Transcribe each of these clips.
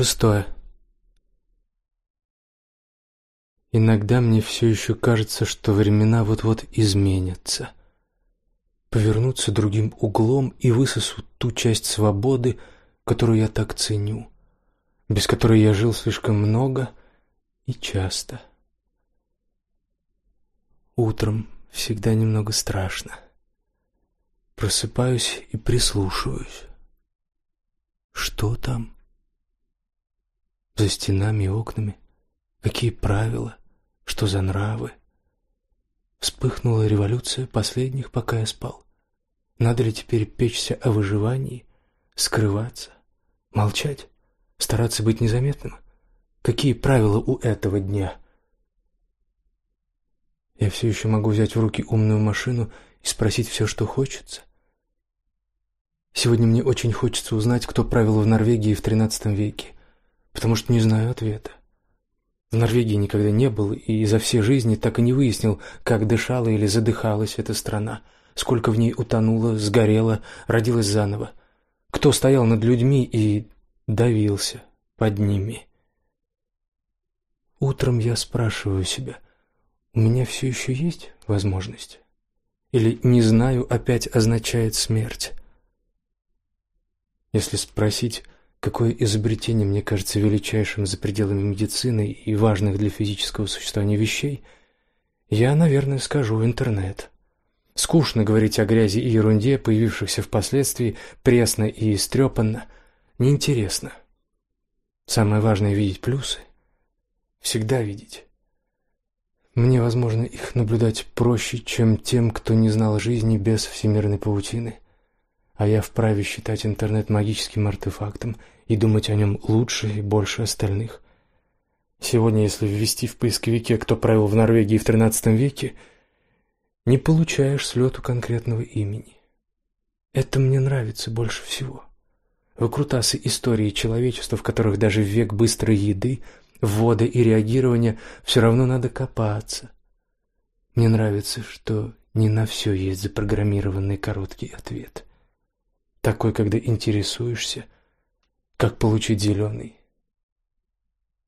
шестое. Иногда мне все еще кажется, что времена вот-вот изменятся, повернутся другим углом и высосут ту часть свободы, которую я так ценю, без которой я жил слишком много и часто. Утром всегда немного страшно. Просыпаюсь и прислушиваюсь. Что там? За стенами и окнами? Какие правила? Что за нравы? Вспыхнула революция последних, пока я спал. Надо ли теперь печься о выживании, скрываться, молчать, стараться быть незаметным? Какие правила у этого дня? Я все еще могу взять в руки умную машину и спросить все, что хочется. Сегодня мне очень хочется узнать, кто правил в Норвегии в XIII веке, потому что не знаю ответа. В Норвегии никогда не был и за все жизни так и не выяснил, как дышала или задыхалась эта страна, сколько в ней утонуло, сгорело, родилось заново, кто стоял над людьми и давился под ними. Утром я спрашиваю себя, у меня все еще есть возможность? Или «не знаю» опять означает смерть? Если спросить, какое изобретение мне кажется величайшим за пределами медицины и важных для физического существования вещей, я, наверное, скажу интернет. Скучно говорить о грязи и ерунде, появившихся впоследствии, пресно и истрепанно, неинтересно. Самое важное — видеть плюсы. Всегда видеть. Мне, возможно, их наблюдать проще, чем тем, кто не знал жизни без всемирной паутины — а я вправе считать интернет магическим артефактом и думать о нем лучше и больше остальных. Сегодня, если ввести в поисковике, кто правил в Норвегии в XIII веке, не получаешь слету конкретного имени. Это мне нравится больше всего. Выкрутасы истории человечества, в которых даже в век быстрой еды, ввода и реагирования все равно надо копаться. Мне нравится, что не на все есть запрограммированный короткий ответ такой, когда интересуешься, как получить зеленый.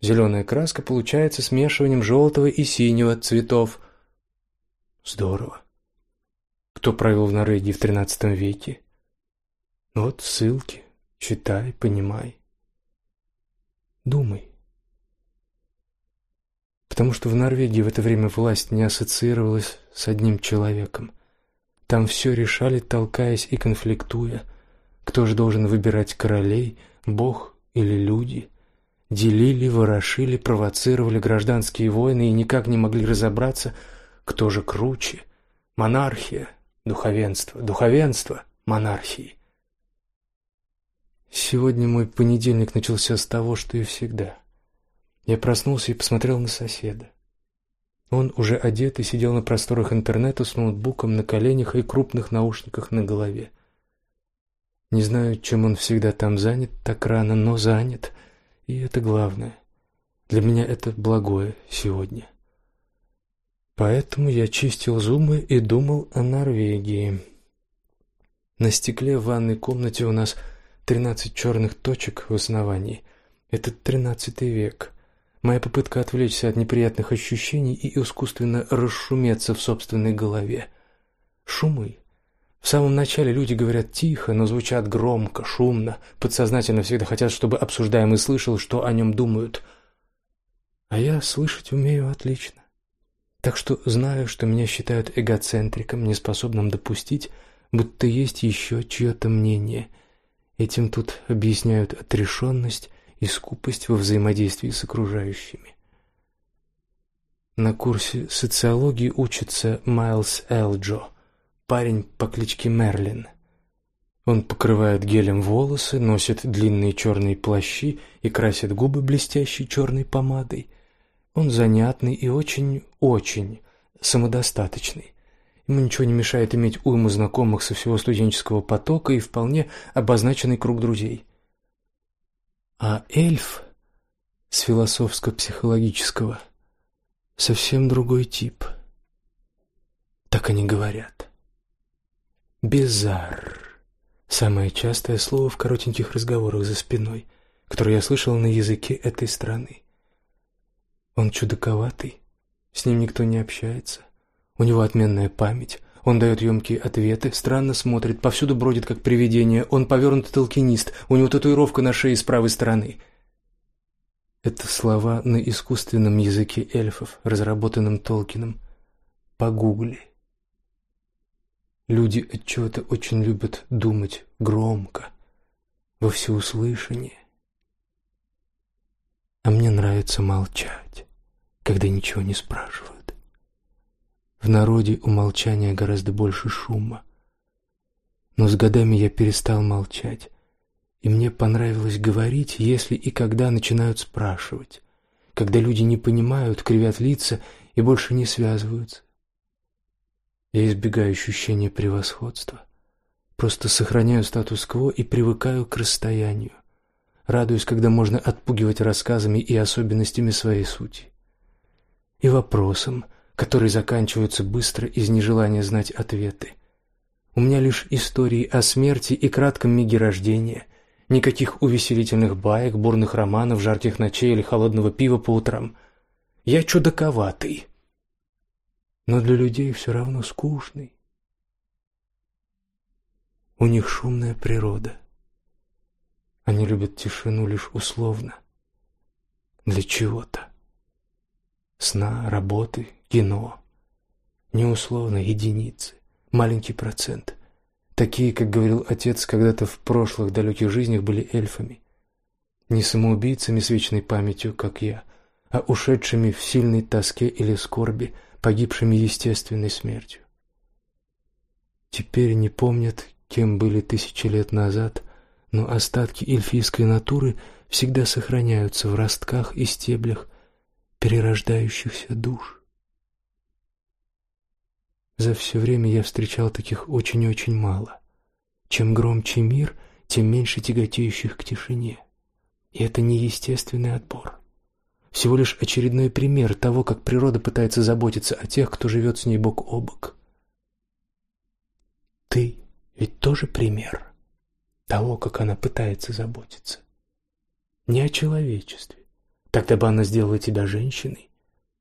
Зеленая краска получается смешиванием желтого и синего цветов. Здорово. Кто правил в Норвегии в XIII веке? Вот ссылки. Читай, понимай. Думай. Потому что в Норвегии в это время власть не ассоциировалась с одним человеком. Там все решали, толкаясь и конфликтуя. Кто же должен выбирать королей, бог или люди? Делили, ворошили, провоцировали гражданские войны и никак не могли разобраться, кто же круче: монархия, духовенство, духовенство, монархии. Сегодня мой понедельник начался с того, что и всегда. Я проснулся и посмотрел на соседа. Он уже одет и сидел на просторах интернета с ноутбуком на коленях и крупных наушниках на голове. Не знаю, чем он всегда там занят так рано, но занят, и это главное. Для меня это благое сегодня. Поэтому я чистил зубы и думал о Норвегии. На стекле в ванной комнате у нас тринадцать черных точек в основании. Это тринадцатый век. Моя попытка отвлечься от неприятных ощущений и искусственно расшуметься в собственной голове. Шумы в самом начале люди говорят тихо, но звучат громко, шумно, подсознательно всегда хотят, чтобы обсуждаемый слышал, что о нем думают. А я слышать умею отлично. Так что знаю, что меня считают эгоцентриком, неспособным допустить, будто есть еще чье-то мнение. Этим тут объясняют отрешенность и скупость во взаимодействии с окружающими. На курсе социологии учится Майлз Элджо – парень по кличке Мерлин. Он покрывает гелем волосы, носит длинные черные плащи и красит губы блестящей черной помадой. Он занятный и очень-очень самодостаточный. Ему ничего не мешает иметь уйму знакомых со всего студенческого потока и вполне обозначенный круг друзей. А эльф с философско-психологического совсем другой тип. Так они говорят. Безар. Самое частое слово в коротеньких разговорах за спиной, который я слышал на языке этой страны. Он чудаковатый, с ним никто не общается. У него отменная память, он дает емкие ответы, странно смотрит, повсюду бродит как привидение, он повернутый толкинист, у него татуировка на шее с правой стороны. Это слова на искусственном языке эльфов, разработанном Толкином. Погугли. Люди от чего-то очень любят думать громко, во всеуслышание. А мне нравится молчать, когда ничего не спрашивают. В народе у молчания гораздо больше шума. Но с годами я перестал молчать, и мне понравилось говорить, если и когда начинают спрашивать, когда люди не понимают, кривят лица и больше не связываются. Я избегаю ощущения превосходства. Просто сохраняю статус-кво и привыкаю к расстоянию. Радуюсь, когда можно отпугивать рассказами и особенностями своей сути. И вопросам, которые заканчиваются быстро из нежелания знать ответы. У меня лишь истории о смерти и кратком миге рождения. Никаких увеселительных баек, бурных романов, жарких ночей или холодного пива по утрам. Я чудаковатый но для людей все равно скучный. У них шумная природа. Они любят тишину лишь условно. Для чего-то. Сна, работы, кино. Не условно, единицы. Маленький процент. Такие, как говорил отец, когда-то в прошлых далеких жизнях были эльфами. Не самоубийцами с вечной памятью, как я, а ушедшими в сильной тоске или скорби – погибшими естественной смертью. Теперь не помнят, кем были тысячи лет назад, но остатки эльфийской натуры всегда сохраняются в ростках и стеблях перерождающихся душ. За все время я встречал таких очень-очень мало. Чем громче мир, тем меньше тяготеющих к тишине. И это не естественный отбор всего лишь очередной пример того, как природа пытается заботиться о тех, кто живет с ней бок о бок. Ты ведь тоже пример того, как она пытается заботиться. Не о человечестве. Тогда бы она сделала тебя женщиной,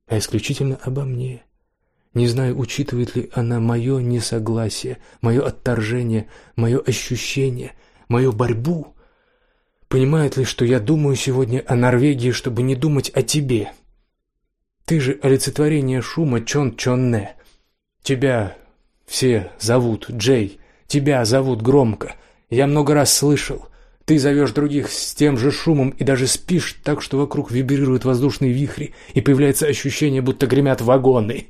а исключительно обо мне. Не знаю, учитывает ли она мое несогласие, мое отторжение, мое ощущение, мою борьбу Понимает ли, что я думаю сегодня о Норвегии, чтобы не думать о тебе? Ты же олицетворение шума Чон Чонне. Тебя все зовут Джей, тебя зовут громко. Я много раз слышал. Ты зовешь других с тем же шумом и даже спишь так, что вокруг вибрируют воздушные вихри, и появляется ощущение, будто гремят вагоны.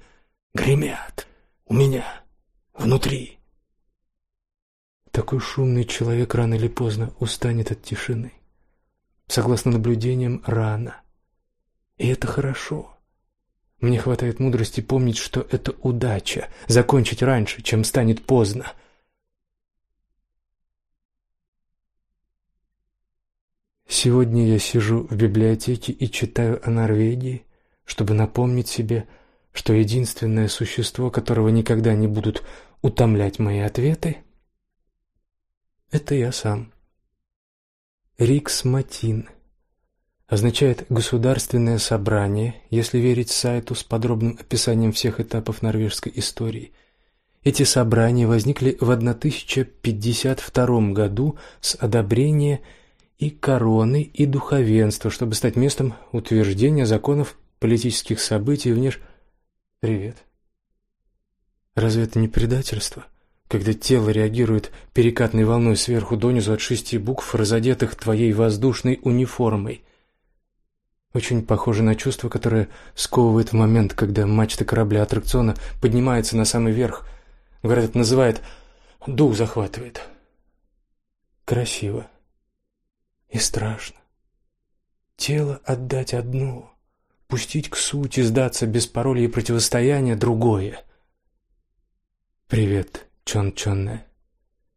Гремят. У меня. Внутри. Такой шумный человек рано или поздно устанет от тишины. Согласно наблюдениям, рано. И это хорошо. Мне хватает мудрости помнить, что это удача закончить раньше, чем станет поздно. Сегодня я сижу в библиотеке и читаю о Норвегии, чтобы напомнить себе, что единственное существо, которого никогда не будут утомлять мои ответы, это я сам. Риксматин означает «государственное собрание», если верить сайту с подробным описанием всех этапов норвежской истории. Эти собрания возникли в 1052 году с одобрения и короны, и духовенства, чтобы стать местом утверждения законов политических событий внеш... Привет. Разве это не предательство? Когда тело реагирует перекатной волной сверху донизу от шести букв, разодетых твоей воздушной униформой. Очень похоже на чувство, которое сковывает в момент, когда мачта корабля аттракциона поднимается на самый верх. Говорят, называет дух захватывает. Красиво и страшно. Тело отдать одно, пустить к сути, сдаться без пароля и противостояния другое. Привет. Чон-чонне.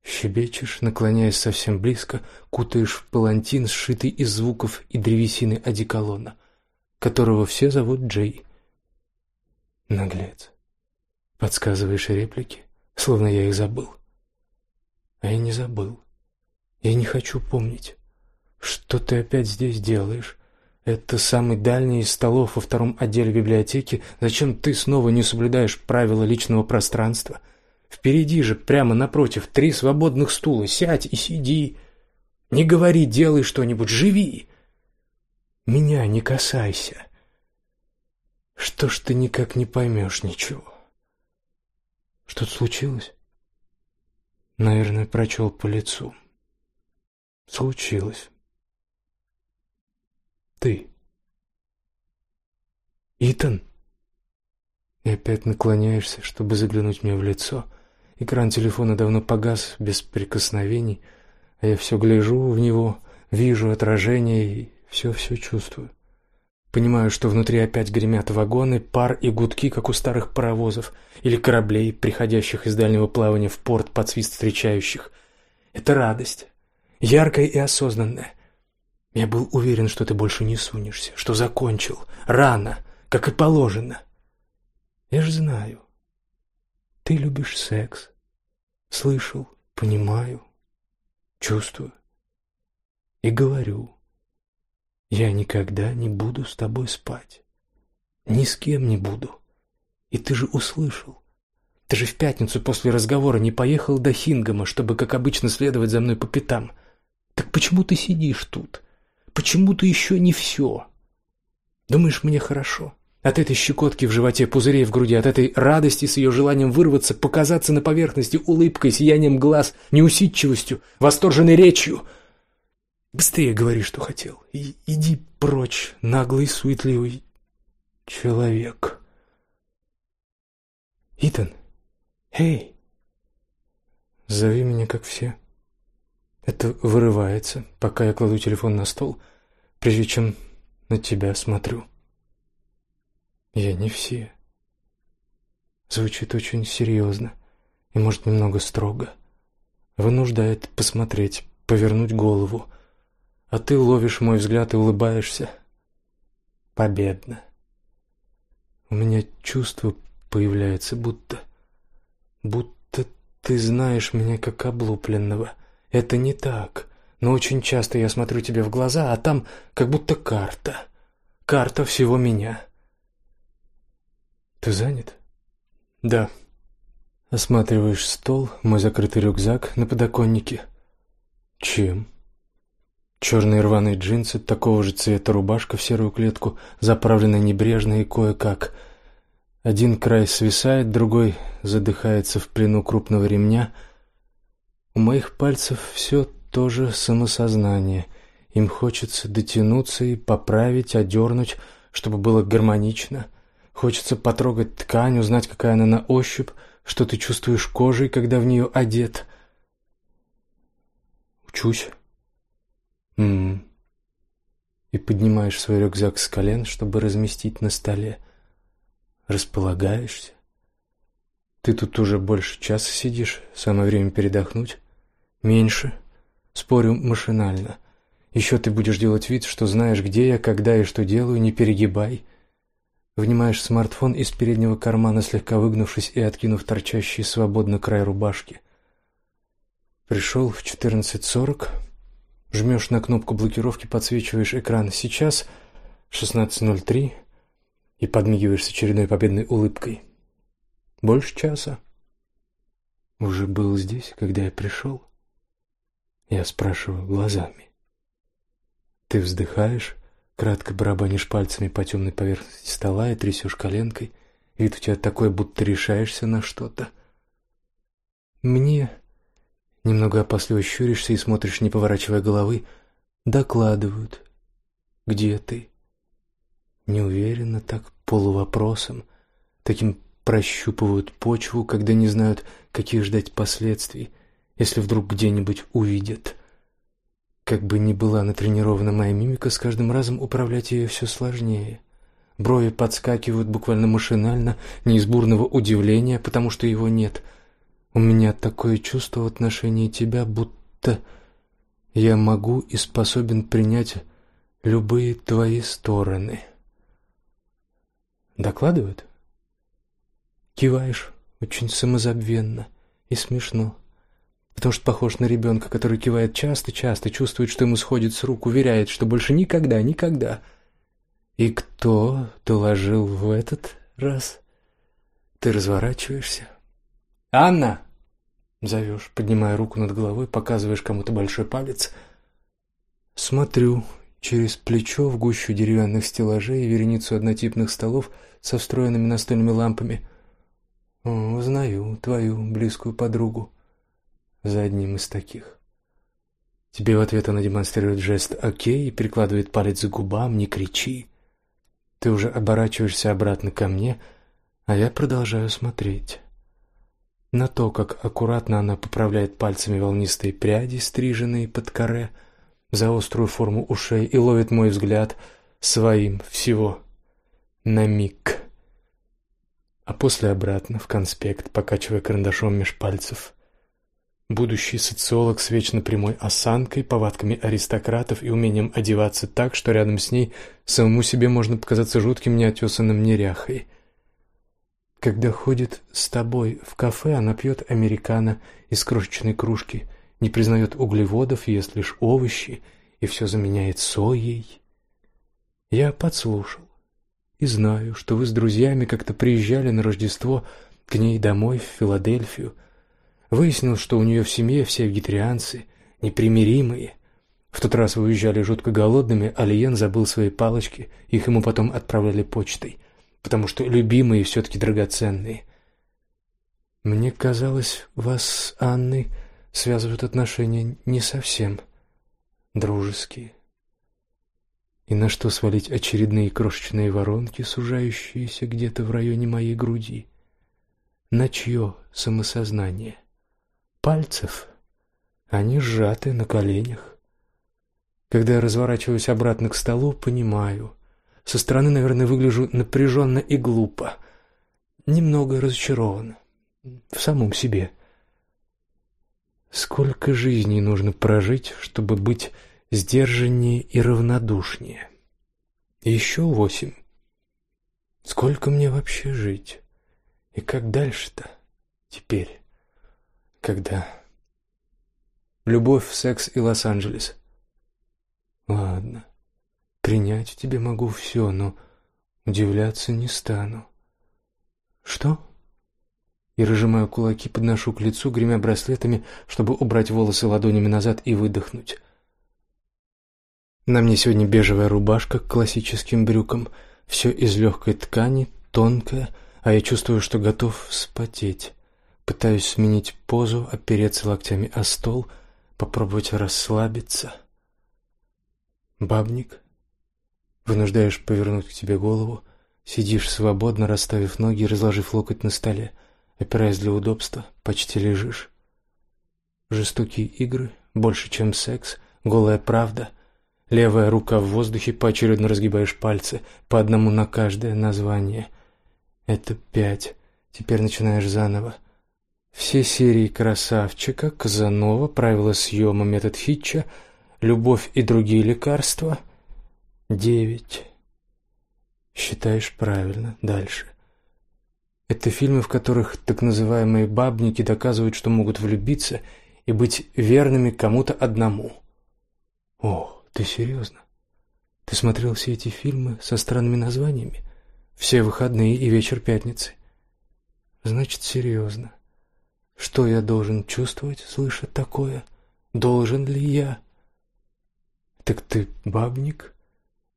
Щебечешь, наклоняясь совсем близко, кутаешь в палантин, сшитый из звуков и древесины одеколона, которого все зовут Джей. Наглец. Подсказываешь реплики, словно я их забыл. А я не забыл. Я не хочу помнить. Что ты опять здесь делаешь? Это самый дальний из столов во втором отделе библиотеки. Зачем ты снова не соблюдаешь правила личного пространства? Впереди же, прямо напротив, три свободных стула. Сядь и сиди. Не говори, делай что-нибудь, живи. Меня не касайся. Что ж ты никак не поймешь ничего? Что-то случилось? Наверное, прочел по лицу. Случилось. Ты. Итан. И опять наклоняешься, чтобы заглянуть мне в лицо. Экран телефона давно погас, без прикосновений, а я все гляжу в него, вижу отражение и все-все чувствую. Понимаю, что внутри опять гремят вагоны, пар и гудки, как у старых паровозов или кораблей, приходящих из дальнего плавания в порт под свист встречающих. Это радость, яркая и осознанная. Я был уверен, что ты больше не сунешься, что закончил, рано, как и положено. Я же знаю. Ты любишь секс. Слышал, понимаю, чувствую. И говорю, я никогда не буду с тобой спать. Ни с кем не буду. И ты же услышал. Ты же в пятницу после разговора не поехал до Хингама, чтобы, как обычно, следовать за мной по пятам. Так почему ты сидишь тут? Почему ты еще не все? Думаешь, мне хорошо? От этой щекотки в животе, пузырей в груди, от этой радости с ее желанием вырваться, показаться на поверхности улыбкой, сиянием глаз, неусидчивостью, восторженной речью — Быстрее говори, что хотел. И иди прочь, наглый, суетливый человек. Итан, эй, зови меня, как все. Это вырывается, пока я кладу телефон на стол, прежде чем на тебя смотрю. Я не все. Звучит очень серьезно и, может, немного строго. Вынуждает посмотреть, повернуть голову — а ты ловишь мой взгляд и улыбаешься. Победно. У меня чувство появляется, будто... Будто ты знаешь меня как облупленного. Это не так. Но очень часто я смотрю тебе в глаза, а там как будто карта. Карта всего меня. Ты занят? Да. Осматриваешь стол, мой закрытый рюкзак на подоконнике. Чем? Черные рваные джинсы, такого же цвета рубашка в серую клетку, заправленная небрежно и кое-как. Один край свисает, другой задыхается в плену крупного ремня. У моих пальцев все тоже самосознание. Им хочется дотянуться и поправить, одернуть, чтобы было гармонично. Хочется потрогать ткань, узнать, какая она на ощупь, что ты чувствуешь кожей, когда в нее одет. Учусь. М, И поднимаешь свой рюкзак с колен, чтобы разместить на столе. Располагаешься. Ты тут уже больше часа сидишь, самое время передохнуть. Меньше. Спорю машинально. Еще ты будешь делать вид, что знаешь, где я, когда и что делаю, не перегибай. Вынимаешь смартфон из переднего кармана, слегка выгнувшись и откинув торчащий свободно край рубашки. Пришел в четырнадцать сорок. Жмешь на кнопку блокировки, подсвечиваешь экран «Сейчас» 16.03 и подмигиваешь с очередной победной улыбкой. Больше часа. Уже был здесь, когда я пришел? Я спрашиваю глазами. Ты вздыхаешь, кратко барабанишь пальцами по темной поверхности стола и трясешь коленкой. Вид у тебя такой, будто решаешься на что-то. Мне Немного опасливо щуришься и смотришь, не поворачивая головы. Докладывают. Где ты? Неуверенно, так полувопросом. Таким прощупывают почву, когда не знают, каких ждать последствий, если вдруг где-нибудь увидят. Как бы ни была натренирована моя мимика, с каждым разом управлять ее все сложнее. Брови подскакивают буквально машинально, не из бурного удивления, потому что его нет — у меня такое чувство в отношении тебя, будто я могу и способен принять любые твои стороны. Докладывают? Киваешь очень самозабвенно и смешно. Потому что похож на ребенка, который кивает часто-часто, чувствует, что ему сходит с рук, уверяет, что больше никогда, никогда. И кто доложил в этот раз? Ты разворачиваешься. «Анна!» — зовешь, поднимая руку над головой, показываешь кому-то большой палец. Смотрю через плечо в гущу деревянных стеллажей и вереницу однотипных столов со встроенными настольными лампами. Узнаю твою близкую подругу за одним из таких. Тебе в ответ она демонстрирует жест «Окей» и прикладывает палец к губам «Не кричи». Ты уже оборачиваешься обратно ко мне, а я продолжаю смотреть. На то, как аккуратно она поправляет пальцами волнистые пряди, стриженные под каре, за острую форму ушей и ловит мой взгляд своим всего на миг. А после обратно в конспект, покачивая карандашом меж пальцев. Будущий социолог с вечно прямой осанкой, повадками аристократов и умением одеваться так, что рядом с ней самому себе можно показаться жутким неотесанным неряхой. Когда ходит с тобой в кафе, она пьет американо из крошечной кружки, не признает углеводов, ест лишь овощи и все заменяет соей. Я подслушал и знаю, что вы с друзьями как-то приезжали на Рождество к ней домой в Филадельфию, Выяснил, что у нее в семье все вегетарианцы, непримиримые. В тот раз вы уезжали жутко голодными, а Лиен забыл свои палочки, их ему потом отправляли почтой, потому что любимые все-таки драгоценные. Мне казалось, вас с Анной связывают отношения не совсем дружеские. И на что свалить очередные крошечные воронки, сужающиеся где-то в районе моей груди? На чье самосознание? Пальцев. Они сжаты на коленях. Когда я разворачиваюсь обратно к столу, понимаю. Со стороны, наверное, выгляжу напряженно и глупо. Немного разочарован. В самом себе. Сколько жизней нужно прожить, чтобы быть сдержаннее и равнодушнее? Еще восемь. Сколько мне вообще жить? И как дальше-то? Теперь когда любовь, секс и Лос-Анджелес. Ладно, принять в тебе могу все, но удивляться не стану. Что? И разжимаю кулаки, подношу к лицу, гремя браслетами, чтобы убрать волосы ладонями назад и выдохнуть. На мне сегодня бежевая рубашка к классическим брюкам, все из легкой ткани, тонкое, а я чувствую, что готов вспотеть. Пытаюсь сменить позу, опереться локтями о стол, попробовать расслабиться. Бабник. Вынуждаешь повернуть к тебе голову. Сидишь свободно, расставив ноги и разложив локоть на столе. Опираясь для удобства, почти лежишь. Жестокие игры, больше, чем секс, голая правда. Левая рука в воздухе, поочередно разгибаешь пальцы, по одному на каждое название. Это пять. Теперь начинаешь заново. Все серии «Красавчика», «Казанова», «Правила съема», «Метод Хитча», «Любовь и другие лекарства». Девять. Считаешь правильно. Дальше. Это фильмы, в которых так называемые бабники доказывают, что могут влюбиться и быть верными кому-то одному. О, ты серьезно? Ты смотрел все эти фильмы со странными названиями? Все выходные и вечер пятницы? Значит, серьезно. Что я должен чувствовать, слыша такое? Должен ли я? Так ты бабник?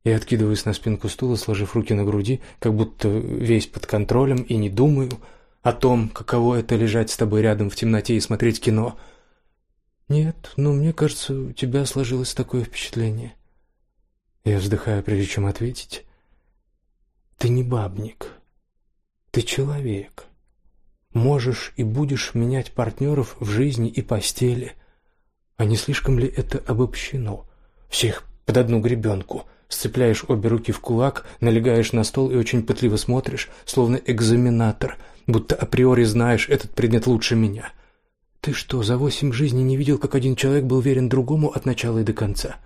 Я откидываюсь на спинку стула, сложив руки на груди, как будто весь под контролем и не думаю о том, каково это лежать с тобой рядом в темноте и смотреть кино. Нет, но мне кажется, у тебя сложилось такое впечатление. Я вздыхаю, прежде чем ответить. Ты не бабник. Ты человек можешь и будешь менять партнеров в жизни и постели. А не слишком ли это обобщено? Всех под одну гребенку. Сцепляешь обе руки в кулак, налегаешь на стол и очень пытливо смотришь, словно экзаменатор, будто априори знаешь этот предмет лучше меня. Ты что, за восемь жизней не видел, как один человек был верен другому от начала и до конца?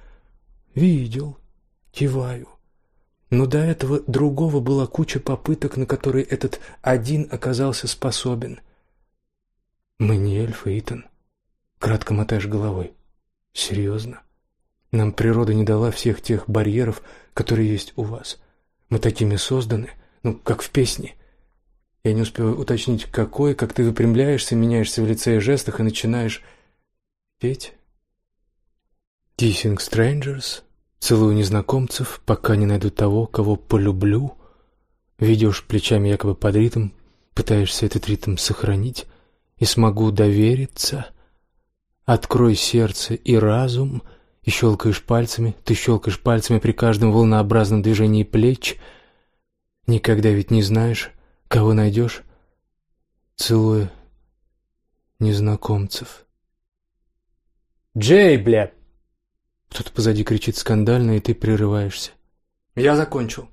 Видел. Киваю. Но до этого другого была куча попыток, на которые этот один оказался способен. Мы не эльфы, Итан. Кратко мотаешь головой. Серьезно? Нам природа не дала всех тех барьеров, которые есть у вас. Мы такими созданы, ну, как в песне. Я не успеваю уточнить, какой, как ты выпрямляешься, меняешься в лице и жестах и начинаешь петь. Kissing strangers, целую незнакомцев, пока не найду того, кого полюблю. Ведешь плечами якобы под ритм, пытаешься этот ритм сохранить, и смогу довериться. Открой сердце и разум, и щелкаешь пальцами, ты щелкаешь пальцами при каждом волнообразном движении плеч. Никогда ведь не знаешь, кого найдешь, целуя незнакомцев. «Джей, бля!» Кто-то позади кричит скандально, и ты прерываешься. «Я закончил».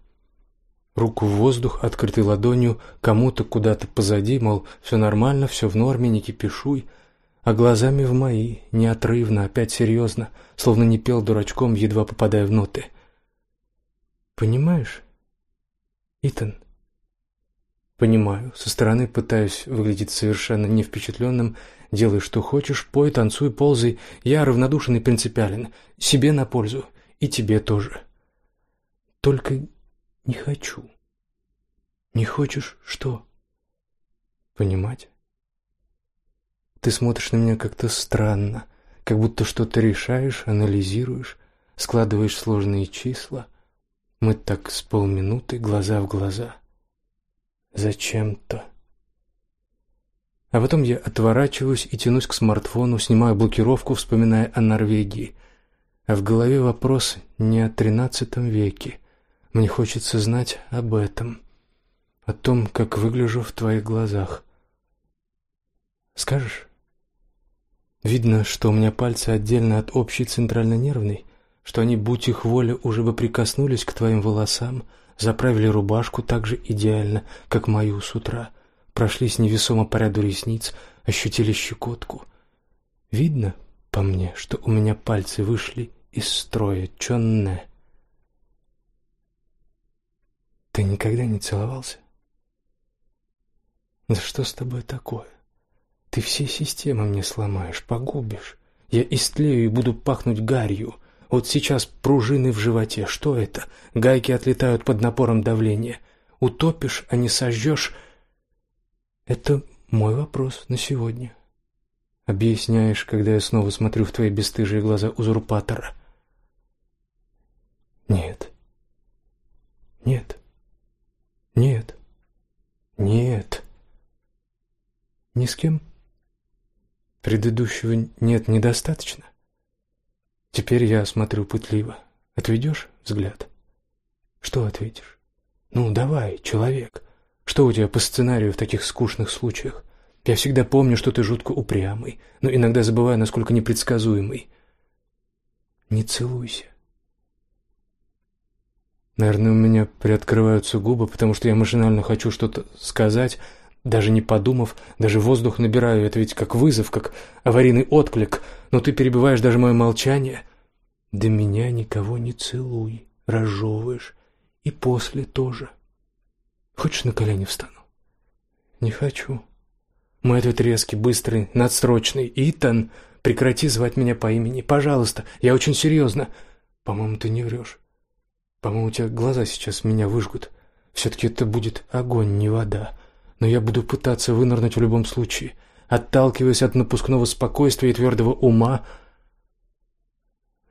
Руку в воздух, открытой ладонью, кому-то куда-то позади, мол, все нормально, все в норме, не кипишуй, а глазами в мои, неотрывно, опять серьезно, словно не пел дурачком, едва попадая в ноты. Понимаешь, Итан? Понимаю. Со стороны пытаюсь выглядеть совершенно не впечатленным. Делай, что хочешь, пой, танцуй, ползай. Я равнодушен и принципиален. Себе на пользу. И тебе тоже. Только не хочу. Не хочешь что? Понимать? Ты смотришь на меня как-то странно, как будто что-то решаешь, анализируешь, складываешь сложные числа. Мы так с полминуты, глаза в глаза. Зачем-то. А потом я отворачиваюсь и тянусь к смартфону, снимаю блокировку, вспоминая о Норвегии. А в голове вопрос не о тринадцатом веке, мне хочется знать об этом, о том, как выгляжу в твоих глазах. Скажешь? Видно, что у меня пальцы отдельно от общей центрально-нервной, что они, будь их воля, уже бы прикоснулись к твоим волосам, заправили рубашку так же идеально, как мою с утра, прошлись невесомо по ряду ресниц, ощутили щекотку. Видно по мне, что у меня пальцы вышли из строя, чонне. Ты никогда не целовался? Да что с тобой такое? Ты все системы мне сломаешь, погубишь. Я истлею и буду пахнуть гарью. Вот сейчас пружины в животе. Что это? Гайки отлетают под напором давления. Утопишь, а не сожжешь. Это мой вопрос на сегодня. Объясняешь, когда я снова смотрю в твои бесстыжие глаза узурпатора. Нет. Нет. Нет. Нет. Ни с кем? Предыдущего нет недостаточно? Теперь я смотрю пытливо. Отведешь взгляд? Что ответишь? Ну, давай, человек. Что у тебя по сценарию в таких скучных случаях? Я всегда помню, что ты жутко упрямый, но иногда забываю, насколько непредсказуемый. Не целуйся. Наверное, у меня приоткрываются губы, потому что я машинально хочу что-то сказать, даже не подумав, даже воздух набираю. Это ведь как вызов, как аварийный отклик. Но ты перебиваешь даже мое молчание. Да меня никого не целуй, разжевываешь. И после тоже. Хочешь, на колени встану? Не хочу. Мой ответ резкий, быстрый, надсрочный. Итан, прекрати звать меня по имени. Пожалуйста, я очень серьезно. По-моему, ты не врешь. По-моему, у тебя глаза сейчас меня выжгут. Все-таки это будет огонь, не вода. Но я буду пытаться вынырнуть в любом случае, отталкиваясь от напускного спокойствия и твердого ума.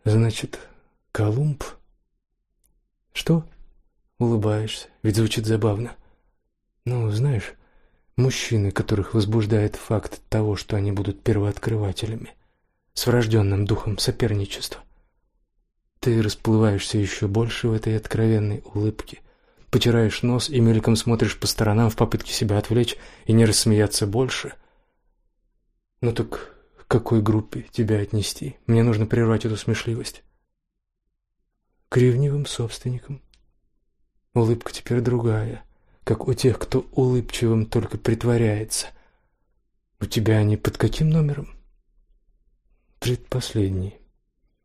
Значит, Колумб? Что? Улыбаешься, ведь звучит забавно. Ну, знаешь, мужчины, которых возбуждает факт того, что они будут первооткрывателями, с врожденным духом соперничества. Ты расплываешься еще больше в этой откровенной улыбке, потираешь нос и мельком смотришь по сторонам в попытке себя отвлечь и не рассмеяться больше. Ну так к какой группе тебя отнести? Мне нужно прервать эту смешливость. К ревнивым собственникам. Улыбка теперь другая, как у тех, кто улыбчивым только притворяется. У тебя они под каким номером? Предпоследний.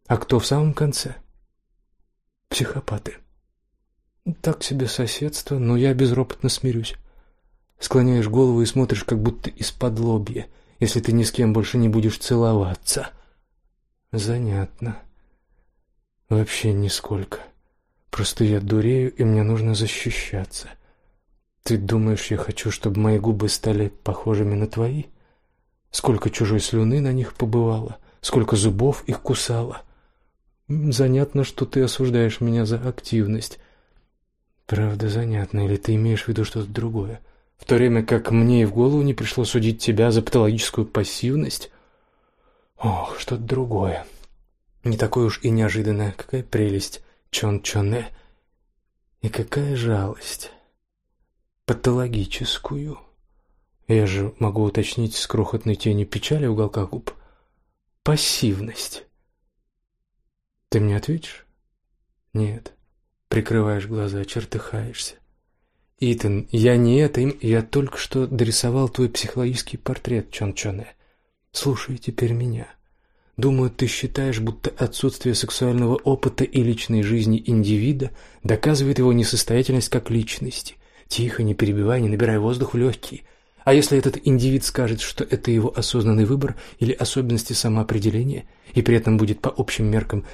А кто в самом конце? Психопаты. Так себе соседство, но я безропотно смирюсь. Склоняешь голову и смотришь, как будто из-под лобья, если ты ни с кем больше не будешь целоваться. Занятно. Вообще нисколько. Просто я дурею, и мне нужно защищаться. Ты думаешь, я хочу, чтобы мои губы стали похожими на твои? Сколько чужой слюны на них побывало, сколько зубов их кусало. Занятно, что ты осуждаешь меня за активность. Правда, занятно, или ты имеешь в виду что-то другое? В то время как мне и в голову не пришло судить тебя за патологическую пассивность. Ох, что-то другое. Не такое уж и неожиданное. Какая прелесть, Чон-Чоне. И какая жалость. Патологическую. Я же могу уточнить с крохотной тенью печали в уголках губ. Пассивность. Ты мне ответишь? Нет. Прикрываешь глаза, чертыхаешься. Итан, я не это, я только что дорисовал твой психологический портрет, Чон Чоне. Слушай теперь меня. Думаю, ты считаешь, будто отсутствие сексуального опыта и личной жизни индивида доказывает его несостоятельность как личности. Тихо, не перебивай, не набирай воздух в легкие. А если этот индивид скажет, что это его осознанный выбор или особенности самоопределения, и при этом будет по общим меркам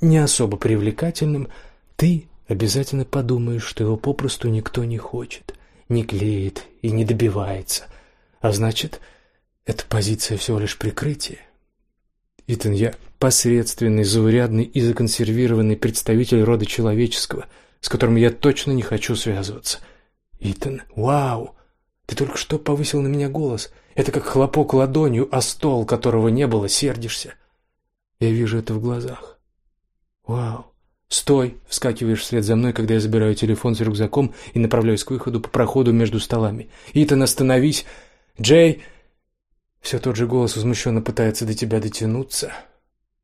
не особо привлекательным, ты обязательно подумаешь, что его попросту никто не хочет, не клеит и не добивается. А значит, эта позиция всего лишь прикрытие. Итан, я посредственный, заурядный и законсервированный представитель рода человеческого, с которым я точно не хочу связываться. Итан, вау! Ты только что повысил на меня голос. Это как хлопок ладонью о стол, которого не было, сердишься. Я вижу это в глазах. Вау! Стой! Вскакиваешь вслед за мной, когда я забираю телефон с рюкзаком и направляюсь к выходу по проходу между столами. Итан, остановись! Джей! Все тот же голос возмущенно пытается до тебя дотянуться.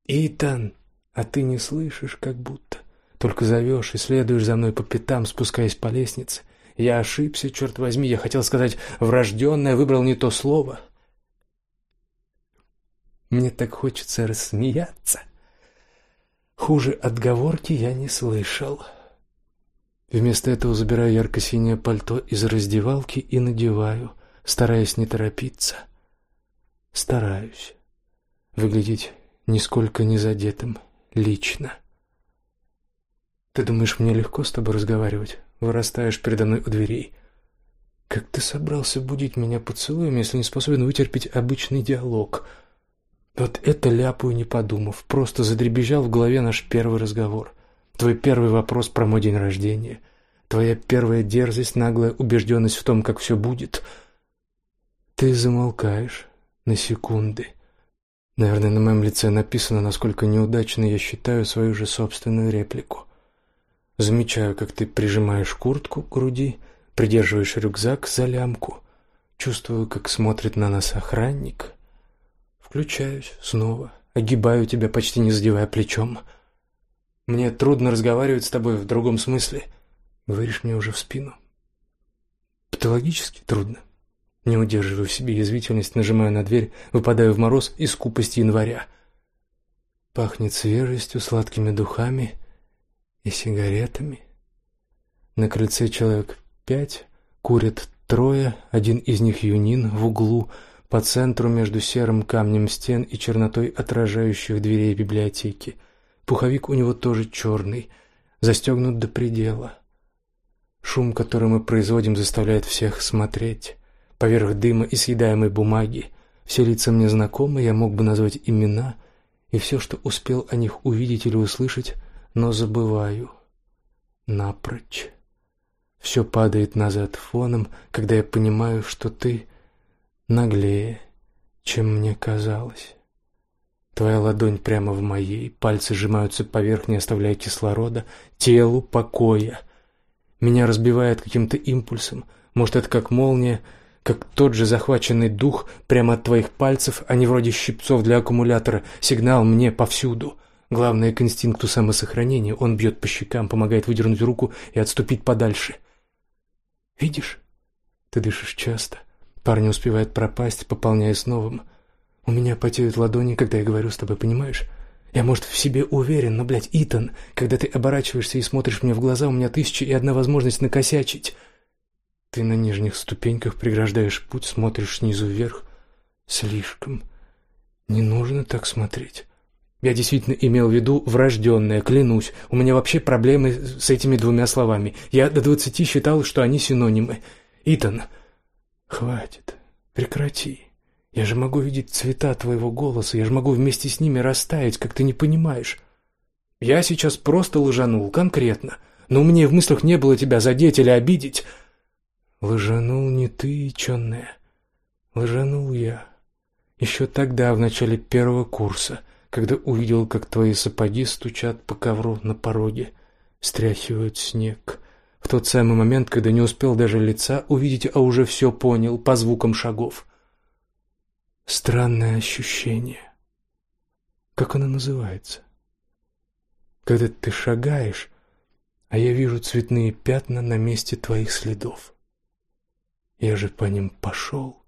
«Итан, а ты не слышишь, как будто. Только зовешь и следуешь за мной по пятам, спускаясь по лестнице. Я ошибся, черт возьми, я хотел сказать «врожденное», выбрал не то слово. Мне так хочется рассмеяться. Хуже отговорки я не слышал. Вместо этого забираю ярко-синее пальто из раздевалки и надеваю, стараясь не торопиться. Стараюсь выглядеть нисколько не задетым лично. Ты думаешь, мне легко с тобой разговаривать? Вырастаешь передо мной у дверей. Как ты собрался будить меня поцелуем, если не способен вытерпеть обычный диалог? Вот это ляпаю, не подумав, просто задребезжал в голове наш первый разговор. Твой первый вопрос про мой день рождения, твоя первая дерзость, наглая убежденность в том, как все будет. Ты замолкаешь, на секунды. Наверное, на моем лице написано, насколько неудачно я считаю свою же собственную реплику. Замечаю, как ты прижимаешь куртку к груди, придерживаешь рюкзак за лямку. Чувствую, как смотрит на нас охранник. Включаюсь снова, огибаю тебя, почти не задевая плечом. Мне трудно разговаривать с тобой в другом смысле. Говоришь мне уже в спину. Патологически трудно. Не удерживаю в себе язвительность, нажимаю на дверь, выпадаю в мороз и скупости января. Пахнет свежестью, сладкими духами и сигаретами. На крыльце человек пять, курят трое, один из них юнин в углу, по центру между серым камнем стен и чернотой отражающих дверей библиотеки. Пуховик у него тоже черный, застегнут до предела. Шум, который мы производим, заставляет всех смотреть поверх дыма и съедаемой бумаги. Все лица мне знакомы, я мог бы назвать имена и все, что успел о них увидеть или услышать, но забываю напрочь. Все падает назад фоном, когда я понимаю, что ты наглее, чем мне казалось. Твоя ладонь прямо в моей, пальцы сжимаются поверх, не оставляя кислорода, телу покоя. Меня разбивает каким-то импульсом, может, это как молния, как тот же захваченный дух прямо от твоих пальцев, а не вроде щипцов для аккумулятора, сигнал мне повсюду. Главное к инстинкту самосохранения, он бьет по щекам, помогает выдернуть руку и отступить подальше. Видишь? Ты дышишь часто. Парень успевает пропасть, пополняясь новым. У меня потеют ладони, когда я говорю с тобой, понимаешь? Я, может, в себе уверен, но, блядь, Итан, когда ты оборачиваешься и смотришь мне в глаза, у меня тысяча и одна возможность накосячить. Ты на нижних ступеньках преграждаешь путь, смотришь снизу вверх. Слишком. Не нужно так смотреть. Я действительно имел в виду врожденное, клянусь. У меня вообще проблемы с этими двумя словами. Я до двадцати считал, что они синонимы. Итан, хватит, прекрати. Я же могу видеть цвета твоего голоса, я же могу вместе с ними растаять, как ты не понимаешь. Я сейчас просто лжанул, конкретно. Но у меня в мыслях не было тебя задеть или обидеть. Лжанул не ты, чёрная. Лжанул я. Еще тогда, в начале первого курса когда увидел, как твои сапоги стучат по ковру на пороге, стряхивают снег. В тот самый момент, когда не успел даже лица увидеть, а уже все понял по звукам шагов. Странное ощущение. Как оно называется? Когда ты шагаешь, а я вижу цветные пятна на месте твоих следов. Я же по ним пошел,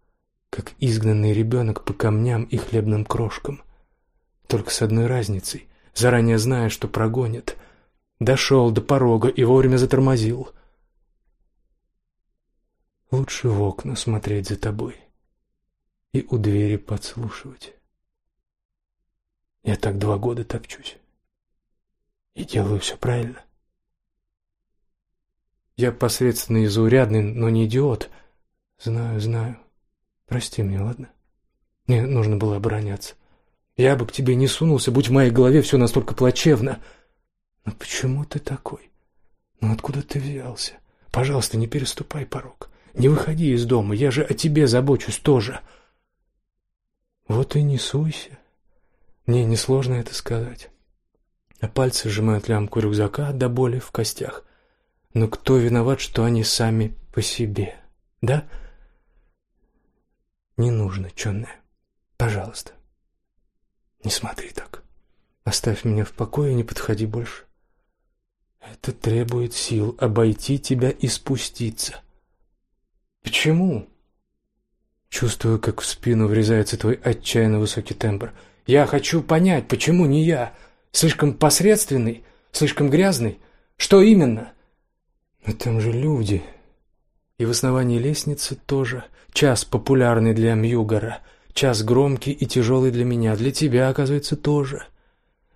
как изгнанный ребенок по камням и хлебным крошкам только с одной разницей. Заранее зная, что прогонят. Дошел до порога и вовремя затормозил. Лучше в окна смотреть за тобой и у двери подслушивать. Я так два года топчусь и делаю все правильно. Я посредственный и заурядный, но не идиот. Знаю, знаю. Прости меня, ладно? Мне нужно было обороняться. Я бы к тебе не сунулся, будь в моей голове все настолько плачевно. Но почему ты такой? Ну откуда ты взялся? Пожалуйста, не переступай порог. Не выходи из дома, я же о тебе забочусь тоже. Вот и не суйся. Мне несложно это сказать. А пальцы сжимают лямку рюкзака до боли в костях. Но кто виноват, что они сами по себе? Да? Не нужно, чёрная. Пожалуйста. Не смотри так. Оставь меня в покое и не подходи больше. Это требует сил обойти тебя и спуститься. Почему? Чувствую, как в спину врезается твой отчаянно высокий тембр. Я хочу понять, почему не я? Слишком посредственный, слишком грязный? Что именно? Но там же люди. И в основании лестницы тоже час популярный для Мьюгара. Час громкий и тяжелый для меня, для тебя, оказывается, тоже.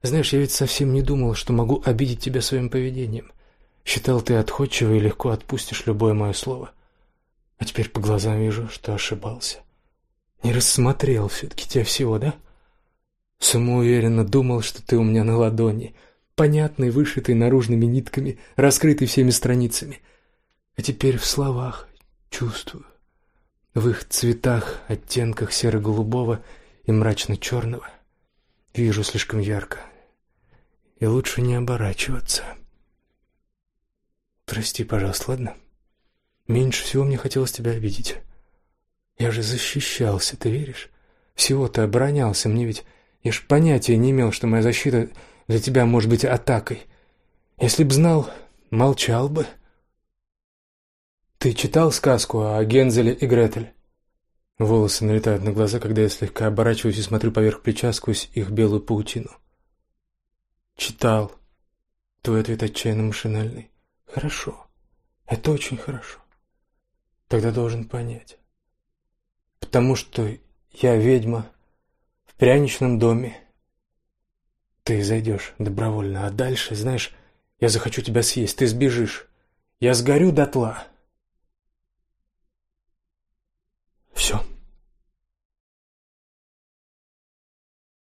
Знаешь, я ведь совсем не думал, что могу обидеть тебя своим поведением. Считал, ты отходчивый и легко отпустишь любое мое слово. А теперь по глазам вижу, что ошибался. Не рассмотрел все-таки тебя всего, да? Самоуверенно думал, что ты у меня на ладони, понятный, вышитый наружными нитками, раскрытый всеми страницами. А теперь в словах чувствую в их цветах, оттенках серо-голубого и мрачно-черного. Вижу слишком ярко, и лучше не оборачиваться. Прости, пожалуйста, ладно? Меньше всего мне хотелось тебя обидеть. Я же защищался, ты веришь? Всего-то оборонялся, мне ведь... Я ж понятия не имел, что моя защита для тебя может быть атакой. Если б знал, молчал бы. Ты читал сказку о Гензеле и Гретель? Волосы налетают на глаза, когда я слегка оборачиваюсь и смотрю поверх плеча сквозь их белую паутину. Читал. Твой ответ отчаянно машинальный. Хорошо. Это очень хорошо. Тогда должен понять. Потому что я ведьма в пряничном доме. Ты зайдешь добровольно, а дальше, знаешь, я захочу тебя съесть, ты сбежишь. Я сгорю дотла. Все.